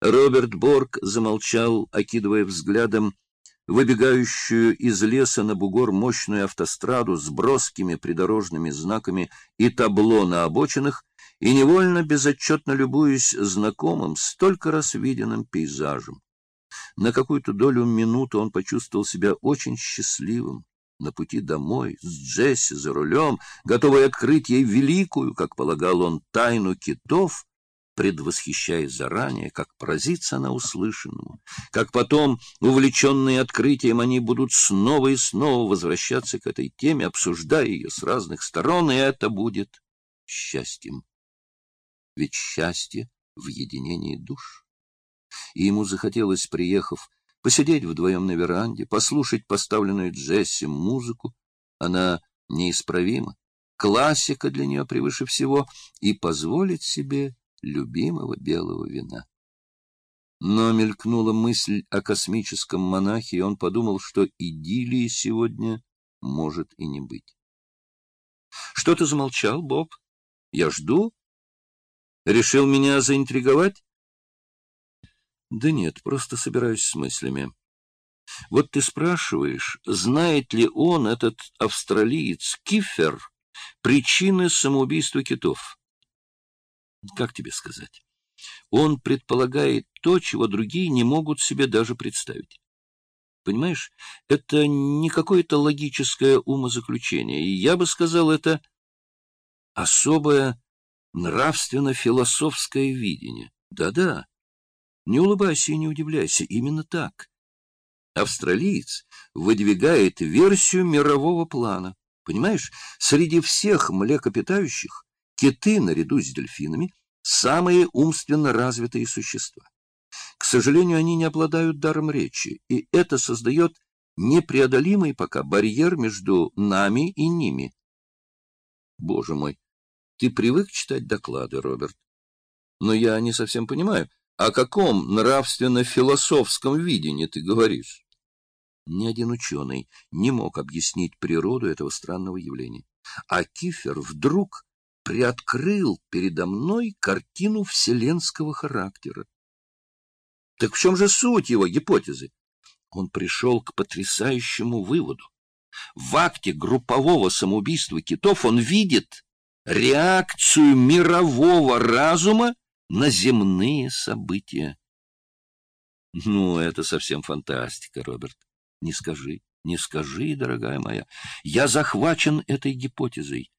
Роберт Борг замолчал, окидывая взглядом выбегающую из леса на бугор мощную автостраду с броскими придорожными знаками и табло на обочинах, и невольно, безотчетно любуясь знакомым, столько раз виденным пейзажем. На какую-то долю минуты он почувствовал себя очень счастливым на пути домой, с Джесси за рулем, готовый открыть ей великую, как полагал он, тайну китов, предвосхищаясь заранее, как поразится она услышанному, как потом, увлеченные открытием, они будут снова и снова возвращаться к этой теме, обсуждая ее с разных сторон, и это будет счастьем. Ведь счастье в единении душ. И ему захотелось, приехав, посидеть вдвоем на веранде, послушать поставленную Джесси музыку. Она неисправима, классика для нее превыше всего, и позволить себе любимого белого вина. Но мелькнула мысль о космическом монахе, и он подумал, что идиллии сегодня может и не быть. — Что ты замолчал, Боб? Я жду. Решил меня заинтриговать? — Да нет, просто собираюсь с мыслями. Вот ты спрашиваешь, знает ли он, этот австралиец Кифер, причины самоубийства китов? Как тебе сказать, он предполагает то, чего другие не могут себе даже представить. Понимаешь, это не какое-то логическое умозаключение, и я бы сказал, это особое нравственно-философское видение. Да-да, не улыбайся и не удивляйся, именно так. Австралиец выдвигает версию мирового плана. Понимаешь, среди всех млекопитающих Киты, наряду с дельфинами, самые умственно развитые существа. К сожалению, они не обладают даром речи, и это создает непреодолимый пока барьер между нами и ними. Боже мой, ты привык читать доклады, Роберт? Но я не совсем понимаю, о каком нравственно-философском видении ты говоришь? Ни один ученый не мог объяснить природу этого странного явления. А Кифер вдруг приоткрыл передо мной картину вселенского характера. Так в чем же суть его гипотезы? Он пришел к потрясающему выводу. В акте группового самоубийства китов он видит реакцию мирового разума на земные события. Ну, это совсем фантастика, Роберт. Не скажи, не скажи, дорогая моя. Я захвачен этой гипотезой.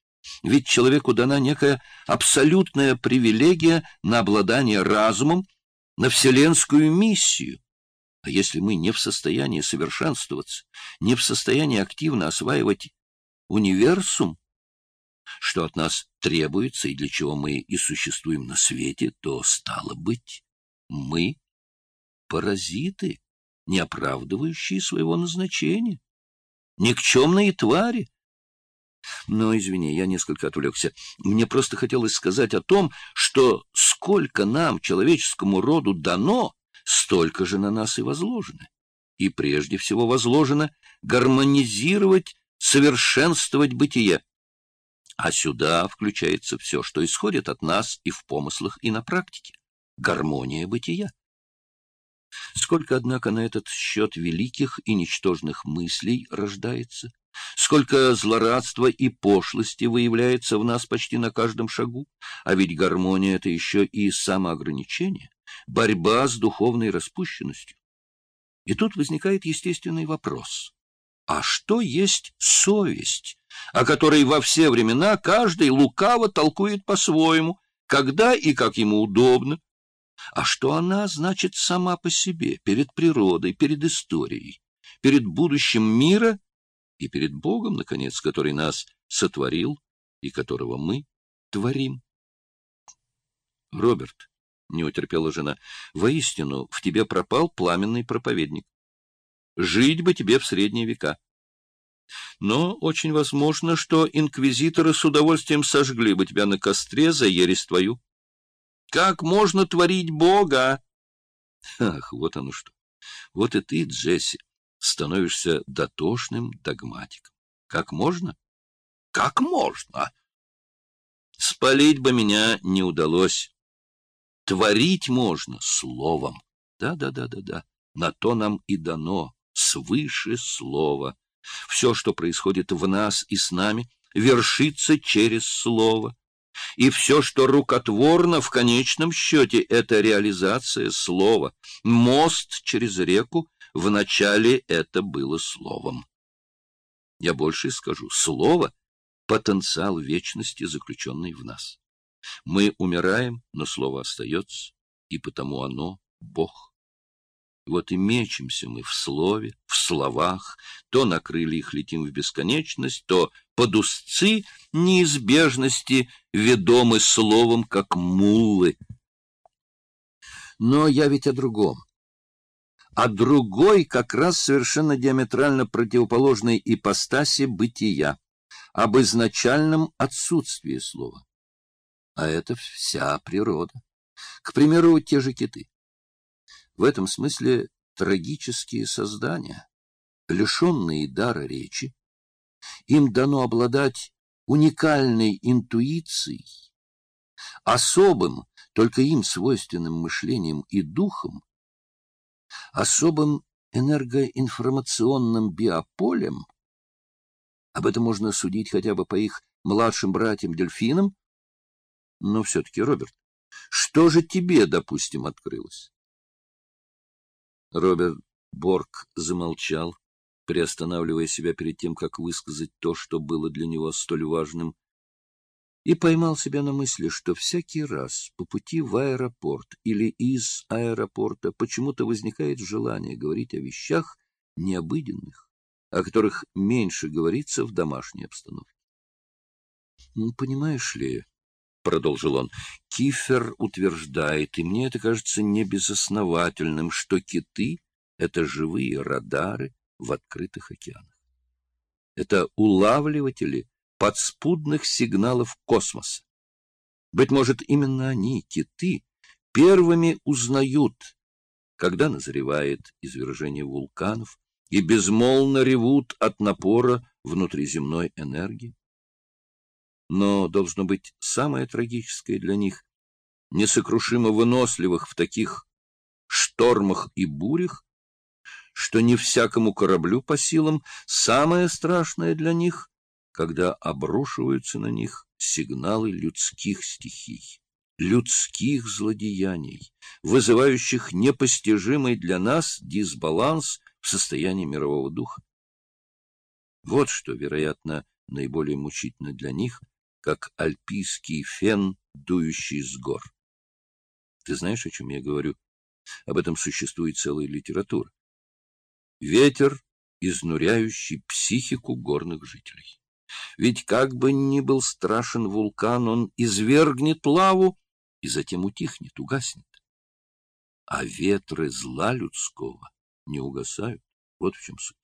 Ведь человеку дана некая абсолютная привилегия на обладание разумом, на вселенскую миссию. А если мы не в состоянии совершенствоваться, не в состоянии активно осваивать универсум, что от нас требуется и для чего мы и существуем на свете, то, стало быть, мы — паразиты, не оправдывающие своего назначения, никчемные твари, но, извини, я несколько отвлекся. Мне просто хотелось сказать о том, что сколько нам, человеческому роду, дано, столько же на нас и возложено. И прежде всего возложено гармонизировать, совершенствовать бытие. А сюда включается все, что исходит от нас и в помыслах, и на практике. Гармония бытия. Сколько, однако, на этот счет великих и ничтожных мыслей рождается, Сколько злорадства и пошлости выявляется в нас почти на каждом шагу, а ведь гармония — это еще и самоограничение, борьба с духовной распущенностью. И тут возникает естественный вопрос. А что есть совесть, о которой во все времена каждый лукаво толкует по-своему, когда и как ему удобно? А что она значит сама по себе, перед природой, перед историей, перед будущим мира — и перед Богом, наконец, который нас сотворил и которого мы творим. Роберт, — не утерпела жена, — воистину в тебе пропал пламенный проповедник. Жить бы тебе в средние века. Но очень возможно, что инквизиторы с удовольствием сожгли бы тебя на костре за ересь твою. Как можно творить Бога? Ах, вот оно что. Вот и ты, Джесси, становишься дотошным догматиком. Как можно? Как можно? Спалить бы меня не удалось. творить можно словом. Да-да-да-да-да, на то нам и дано, свыше слова. Все, что происходит в нас и с нами, вершится через слово. И все, что рукотворно, в конечном счете, это реализация слова. Мост через реку, вначале это было словом. Я больше скажу. Слово — потенциал вечности, заключенный в нас. Мы умираем, но слово остается, и потому оно — Бог. Вот и мечемся мы в слове, в словах, то на крыльях летим в бесконечность, то под узцы неизбежности ведомы словом, как муллы. Но я ведь о другом. А другой как раз совершенно диаметрально противоположной ипостаси бытия, об изначальном отсутствии слова. А это вся природа. К примеру, те же киты в этом смысле трагические создания, лишенные дара речи, им дано обладать уникальной интуицией, особым, только им свойственным мышлением и духом, особым энергоинформационным биополем, об этом можно судить хотя бы по их младшим братьям-дельфинам, но все-таки, Роберт, что же тебе, допустим, открылось? Роберт Борг замолчал, приостанавливая себя перед тем, как высказать то, что было для него столь важным, и поймал себя на мысли, что всякий раз по пути в аэропорт или из аэропорта почему-то возникает желание говорить о вещах необыденных, о которых меньше говорится в домашней обстановке. Ну, понимаешь ли, — продолжил он, — Кифер утверждает, и мне это кажется небезосновательным, что киты — это живые радары в открытых океанах. Это улавливатели подспудных сигналов космоса. Быть может, именно они, киты, первыми узнают, когда назревает извержение вулканов, и безмолвно ревут от напора внутриземной энергии но, должно быть, самое трагическое для них, несокрушимо выносливых в таких штормах и бурях, что не всякому кораблю по силам, самое страшное для них, когда обрушиваются на них сигналы людских стихий, людских злодеяний, вызывающих непостижимый для нас дисбаланс в состоянии мирового духа. Вот что, вероятно, наиболее мучительно для них, как альпийский фен, дующий с гор. Ты знаешь, о чем я говорю? Об этом существует целая литература. Ветер, изнуряющий психику горных жителей. Ведь как бы ни был страшен вулкан, он извергнет лаву и затем утихнет, угаснет. А ветры зла людского не угасают. Вот в чем суть.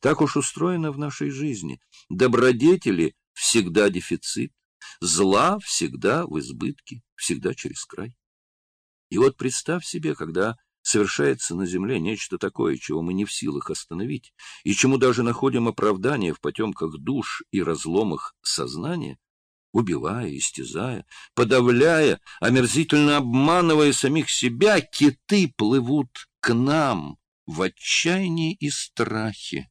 Так уж устроено в нашей жизни. Добродетели всегда дефицит, зла всегда в избытке, всегда через край. И вот представь себе, когда совершается на земле нечто такое, чего мы не в силах остановить, и чему даже находим оправдание в потемках душ и разломах сознания, убивая, истязая, подавляя, омерзительно обманывая самих себя, киты плывут к нам в отчаянии и страхе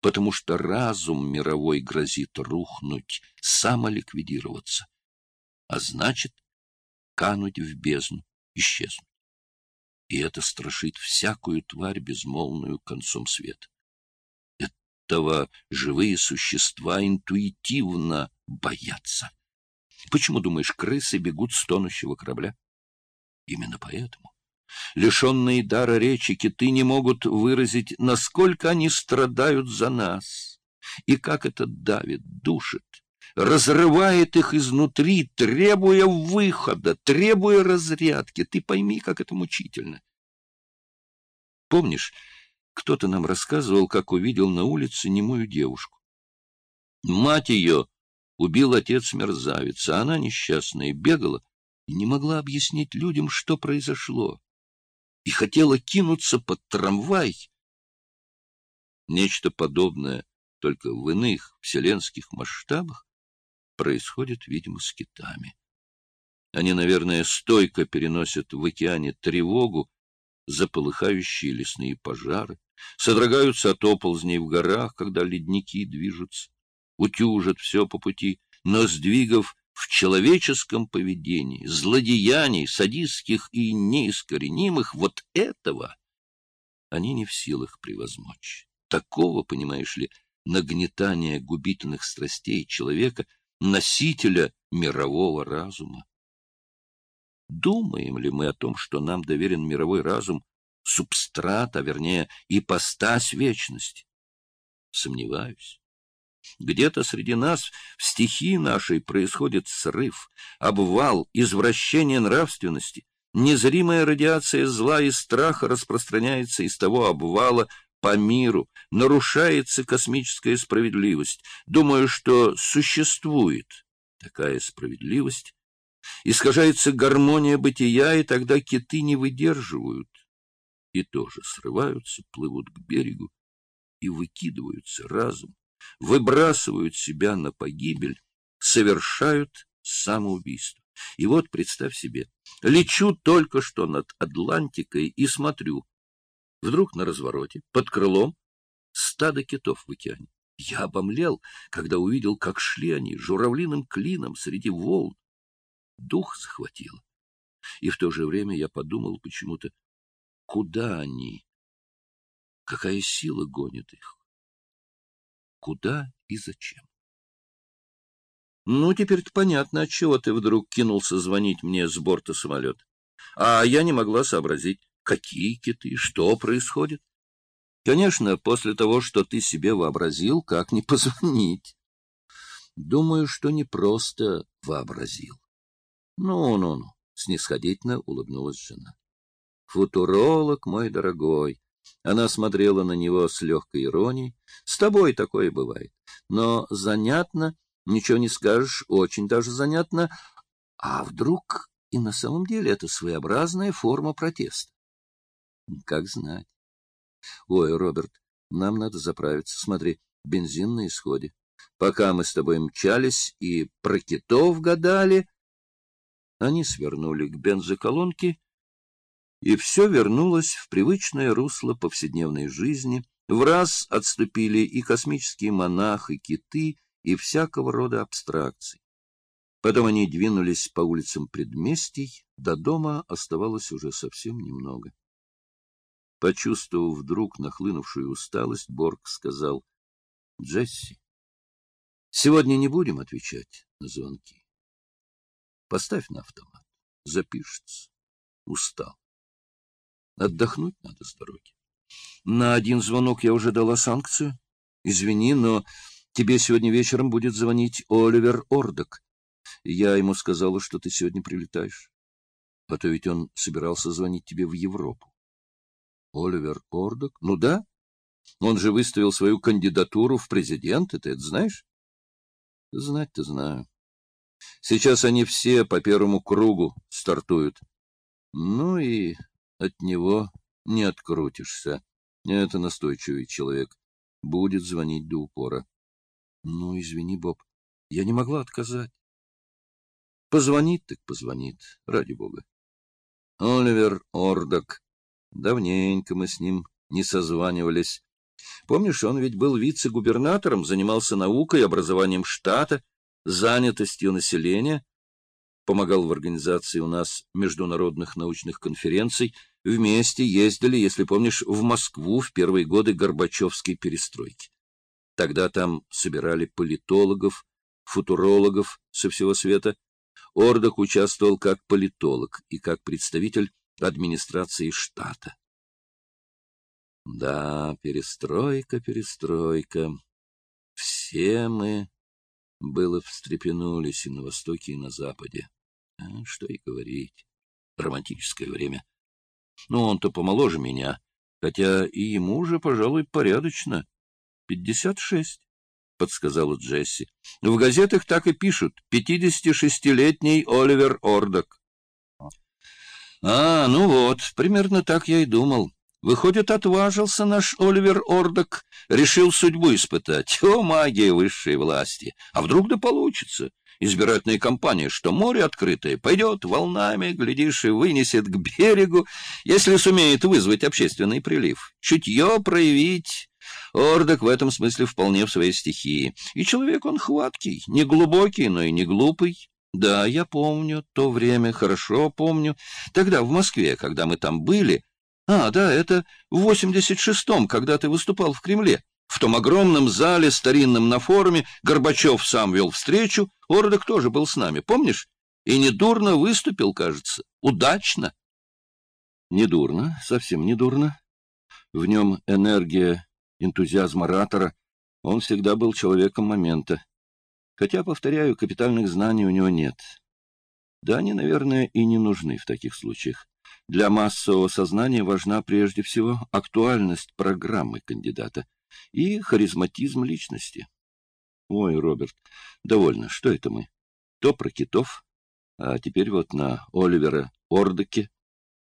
потому что разум мировой грозит рухнуть, самоликвидироваться, а значит, кануть в бездну, исчезнуть. И это страшит всякую тварь безмолвную концом света. Этого живые существа интуитивно боятся. Почему, думаешь, крысы бегут с тонущего корабля? Именно поэтому. Лишенные дара речи киты не могут выразить, насколько они страдают за нас, и как это давит, душит, разрывает их изнутри, требуя выхода, требуя разрядки. Ты пойми, как это мучительно. Помнишь, кто-то нам рассказывал, как увидел на улице немую девушку. Мать ее убил отец-мерзавец, а она несчастная бегала и не могла объяснить людям, что произошло и хотела кинуться под трамвай. Нечто подобное, только в иных вселенских масштабах, происходит, видимо, с китами. Они, наверное, стойко переносят в океане тревогу за полыхающие лесные пожары, содрогаются от оползней в горах, когда ледники движутся, утюжат все по пути, но сдвигов в человеческом поведении, злодеяний, садистских и неискоренимых, вот этого они не в силах превозмочь. Такого, понимаешь ли, нагнетания губительных страстей человека, носителя мирового разума. Думаем ли мы о том, что нам доверен мировой разум, субстрат, а вернее, ипостась вечности? Сомневаюсь. Где-то среди нас в стихии нашей происходит срыв, обвал, извращение нравственности. Незримая радиация зла и страха распространяется из того обвала по миру, нарушается космическая справедливость. Думаю, что существует такая справедливость, Искажается гармония бытия, и тогда киты не выдерживают. И тоже срываются, плывут к берегу и выкидываются разом, выбрасывают себя на погибель, совершают самоубийство. И вот, представь себе, лечу только что над Атлантикой и смотрю. Вдруг на развороте, под крылом, стадо китов в океане. Я обомлел, когда увидел, как шли они журавлиным клином среди волн, дух захватило. И в то же время я подумал почему-то, куда они? Какая сила гонит их? Куда и зачем? Ну, теперь-то понятно, отчего ты вдруг кинулся звонить мне с борта самолета. А я не могла сообразить, какие киты, что происходит. Конечно, после того, что ты себе вообразил, как не позвонить. Думаю, что не просто вообразил. Ну-ну-ну, снисходительно улыбнулась жена. Футуролог мой дорогой. Она смотрела на него с легкой иронией. С тобой такое бывает. Но занятно, ничего не скажешь, очень даже занятно. А вдруг и на самом деле это своеобразная форма протеста? Как знать. Ой, Роберт, нам надо заправиться. Смотри, бензин на исходе. Пока мы с тобой мчались и про китов гадали, они свернули к бензоколонке, и все вернулось в привычное русло повседневной жизни. В раз отступили и космические монах, и киты, и всякого рода абстракции. Потом они двинулись по улицам предместий, до дома оставалось уже совсем немного. Почувствовав вдруг нахлынувшую усталость, Борг сказал, — Джесси, сегодня не будем отвечать на звонки. Поставь на автомат. Запишется. Устал. Отдохнуть надо с дороги. На один звонок я уже дала санкцию. Извини, но тебе сегодня вечером будет звонить Оливер Ордок. Я ему сказала, что ты сегодня прилетаешь. А то ведь он собирался звонить тебе в Европу. Оливер Ордок? Ну да. Он же выставил свою кандидатуру в президенты, ты это знаешь? Знать-то знаю. Сейчас они все по первому кругу стартуют. Ну и от него не открутишься. Это настойчивый человек. Будет звонить до упора. Ну, извини, Боб, я не могла отказать. Позвонит так позвонит, ради бога. Оливер Ордок. Давненько мы с ним не созванивались. Помнишь, он ведь был вице-губернатором, занимался наукой, образованием штата, занятостью населения, помогал в организации у нас международных научных конференций, вместе ездили, если помнишь, в Москву в первые годы Горбачевской перестройки. Тогда там собирали политологов, футурологов со всего света. Ордок участвовал как политолог и как представитель администрации штата. Да, перестройка, перестройка. Все мы было встрепенулись и на востоке, и на западе. А, что и говорить. Романтическое время. Ну, он-то помоложе меня, хотя и ему уже, пожалуй, порядочно. Пятьдесят шесть, — подсказала Джесси. В газетах так и пишут. Пятидесятишестилетний Оливер Ордок. А, ну вот, примерно так я и думал. Выходит, отважился наш Оливер Ордок, решил судьбу испытать. О, магия высшей власти! А вдруг да получится? избирательная кампания, что море открытое, пойдет волнами, глядишь, и вынесет к берегу, если сумеет вызвать общественный прилив. Чутье проявить... Ордок в этом смысле вполне в своей стихии. И человек он хваткий, не глубокий, но и не глупый. Да, я помню то время, хорошо помню. Тогда в Москве, когда мы там были... А, да, это в 86-м, когда ты выступал в Кремле. В том огромном зале, старинном на форуме, Горбачев сам вел встречу, Ордок тоже был с нами, помнишь? И недурно выступил, кажется. Удачно. Недурно, совсем недурно. В нем энергия, энтузиазм оратора. Он всегда был человеком момента. Хотя, повторяю, капитальных знаний у него нет. Да они, наверное, и не нужны в таких случаях. Для массового сознания важна прежде всего актуальность программы кандидата — и харизматизм личности. Ой, Роберт, довольно, что это мы? То про китов, а теперь вот на Оливера Ордеке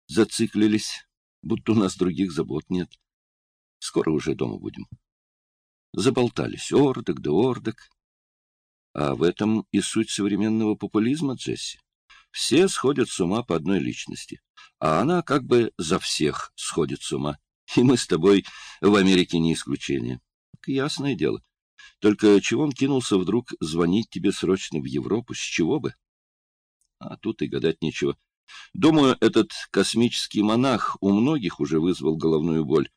зациклились, будто у нас других забот нет. Скоро уже дома будем. Заболтались Ордек да Ордек. А в этом и суть современного популизма, Джесси. Все сходят с ума по одной личности, а она как бы за всех сходит с ума. И мы с тобой в Америке не исключение. Ясное дело. Только чего он кинулся вдруг звонить тебе срочно в Европу? С чего бы? А тут и гадать нечего. Думаю, этот космический монах у многих уже вызвал головную боль.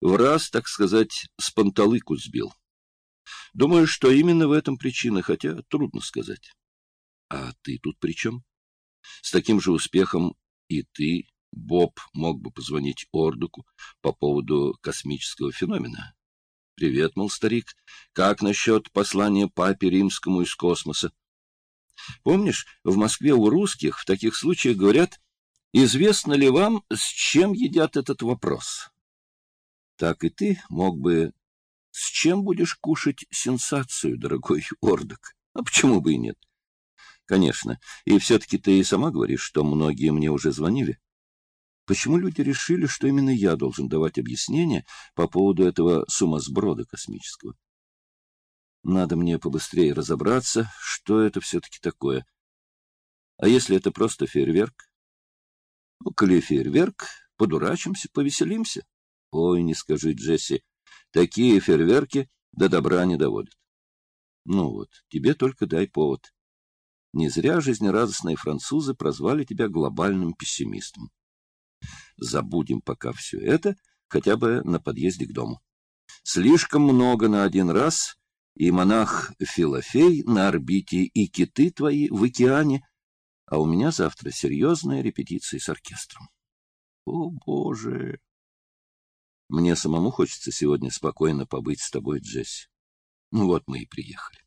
В раз, так сказать, с панталыку сбил. Думаю, что именно в этом причина, хотя трудно сказать. А ты тут при чем? С таким же успехом и ты Боб мог бы позвонить Ордуку по поводу космического феномена. «Привет, мол, старик. Как насчет послания папе римскому из космоса?» Помнишь, в Москве у русских в таких случаях говорят, «Известно ли вам, с чем едят этот вопрос?» Так и ты мог бы... С чем будешь кушать сенсацию, дорогой Ордок? А почему бы и нет? Конечно. И все-таки ты и сама говоришь, что многие мне уже звонили. Почему люди решили, что именно я должен давать объяснения по поводу этого сумасброда космического? Надо мне побыстрее разобраться, что это все-таки такое. А если это просто фейерверк? Ну, коли фейерверк, подурачимся, повеселимся. Ой, не скажи, Джесси, такие фейерверки до добра не доводят. Ну вот, тебе только дай повод. Не зря жизнерадостные французы прозвали тебя глобальным пессимистом. Забудем пока все это, хотя бы на подъезде к дому. Слишком много на один раз, и монах Филофей на орбите, и киты твои в океане, а у меня завтра серьезная репетиция с оркестром. О, Боже! Мне самому хочется сегодня спокойно побыть с тобой, Джесси. Ну вот мы и приехали.